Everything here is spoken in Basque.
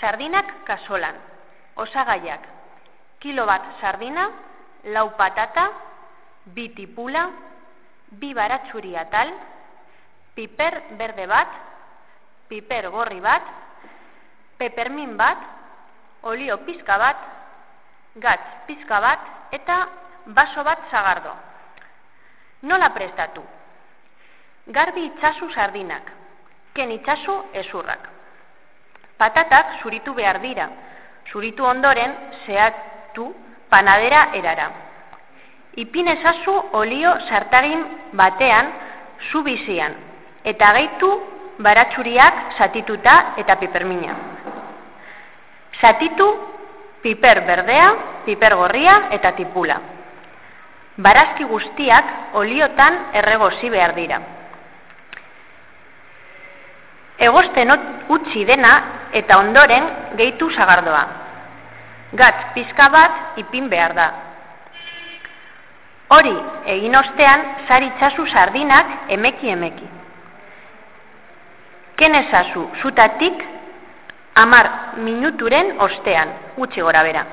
Sardinak kasolan. Osagaiak. Kilo bat sardina, lau patata, bi tipula, bi baratxuri atal, piper berde bat, piper gorri bat, pepermin bat, olio pizka bat, gatz pizka bat eta baso bat zagardo. Nola prestatu? Garbi itxasu sardinak, ken itxasu ezurrak. Patatak zuritu behar dira, zuritu ondoren zehatu panadera erara. Ipin ezazu olio sartagin batean zu bizian, eta gaitu baratxuriak satituta eta pipermina. Satitu piper berdea, piper gorria eta tipula. Barazki guztiak oliotan erregozi behar dira. Egosten utzi dena eta ondoren gehitu zagardoa. Gatz pizka bat ipin behar da. Hori, egin ostean, zaritzazu sardinak emeki emeki. Kenezazu zutatik amar minuturen ostean, utzi gora bera.